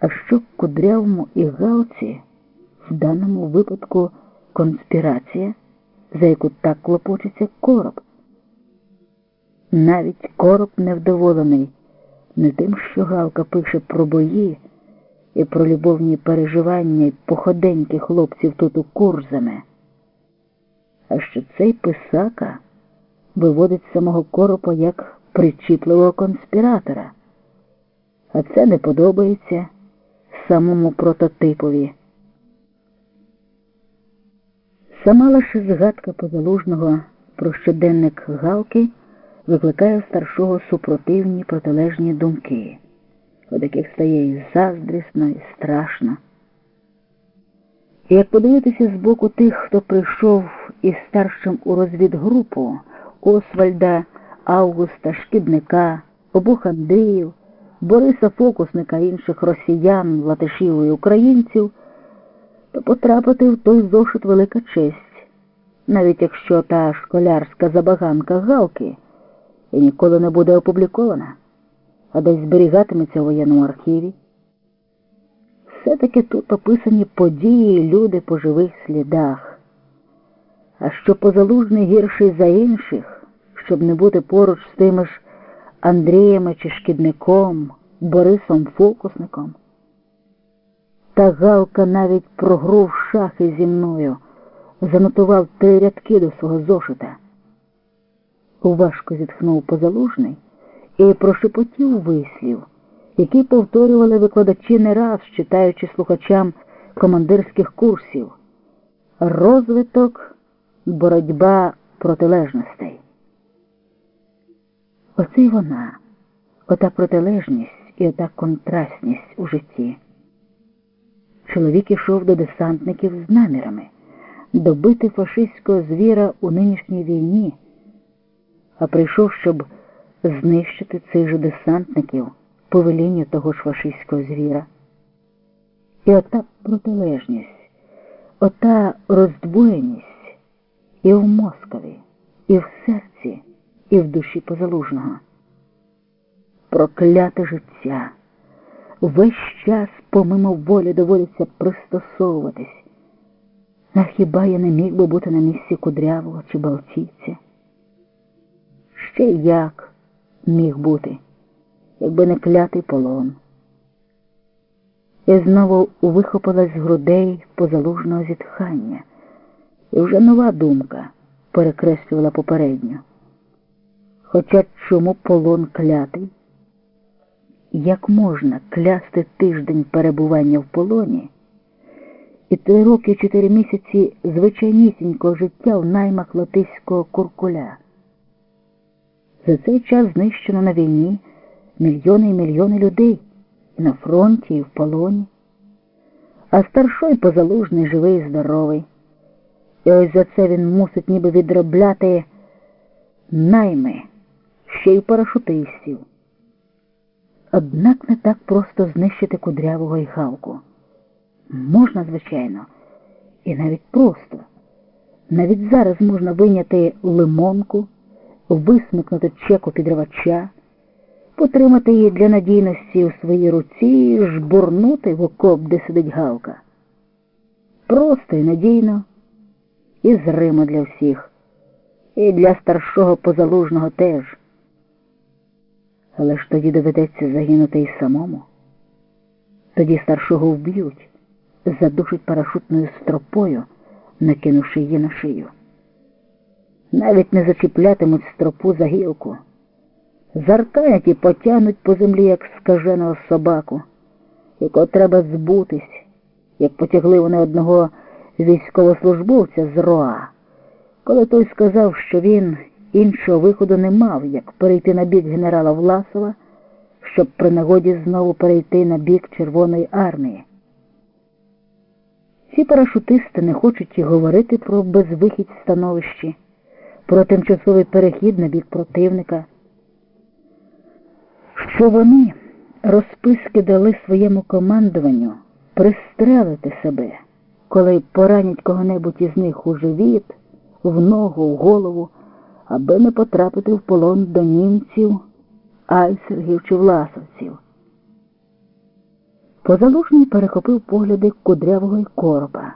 А що кудрявому і галці в даному випадку конспірація, за яку так клопочеться короб? Навіть короб невдоволений не тим, що Галка пише про бої і про любовні переживання й походеньки хлопців тут у Курзаме, а що цей писака виводить самого коропа як причіпливого конспіратора, а це не подобається самому прототипові. Сама лише згадка позалужного про щоденник Галки викликає в старшого супротивні протилежні думки, від яких стає і заздрісно, і страшно. І як подивитися з боку тих, хто прийшов із старшим у розвідгрупу Освальда, Августа, Шкідника, обох Андріїв, Бориса Фокусника інших росіян, латишів і українців, то потрапити в той зошит велика честь, навіть якщо та школярська забаганка Галки і ніколи не буде опублікована, а десь зберігатиметься у воєнному архіві. Все-таки тут описані події і люди по живих слідах. А що позалужний гірший за інших, щоб не бути поруч з тими ж Андріями чи шкідником, Борисом Фокусником. Та Галка навіть про гру в шахи зі мною занотував три рядки до свого зошита. Важко зітхнув позалужний і прошепотів вислів, який повторювали викладачі не раз, читаючи слухачам командирських курсів. Розвиток, боротьба протилежностей. Оце й вона, ота протилежність і ота контрастність у житті. Чоловік ішов до десантників з намірами добити фашистського звіра у нинішній війні, а прийшов, щоб знищити цих же десантників по велінню того ж фашистського звіра. І ота протилежність, ота роздвоєність і в мозкові, і в серці, і в душі позалужного. Прокляте життя. Весь час помимо волі доводиться пристосовуватись. А хіба я не міг би бути на місці кудрявого чи балтійця? Ще як міг бути, якби не клятий полон. І знову вихопилась з грудей позалужного зітхання, і вже нова думка перекреслювала попередню. Хоча чому полон клятий? Як можна клясти тиждень перебування в полоні і три роки чотири місяці звичайнісінького життя в наймах латиського куркуля? За цей час знищено на війні мільйони і мільйони людей на фронті, і в полоні, а старшой позалужний живий і здоровий. І ось за це він мусить ніби відробляти найми ще й парашутистів. Однак не так просто знищити кудрявого і галку. Можна, звичайно, і навіть просто. Навіть зараз можна виняти лимонку, висмикнути чеку підривача, потримати її для надійності у своїй руці і жбурнути в окоп, де сидить галка. Просто і надійно, і зримо для всіх, і для старшого позалужного теж. Але ж тоді доведеться загинути і самому. Тоді старшого вб'ють, задушать парашутною стропою, накинувши її на шию. Навіть не зачіплятимуть стропу за гілку. Зарканять і потягнуть по землі, як скаженого собаку, якого треба збутись, як потягли вони одного військовослужбовця з Роа, коли той сказав, що він іншого виходу не мав, як перейти на бік генерала Власова, щоб при нагоді знову перейти на бік Червоної армії. Ці парашутисти не хочуть і говорити про безвихідь становищі, про тимчасовий перехід на бік противника. Що вони розписки дали своєму командуванню пристрелити себе, коли поранять кого-небудь із них у живіт, в ногу, в голову аби не потрапити в полон до німців, айсергів чи власовців. Позалужний перехопив погляди кудрявого й короба.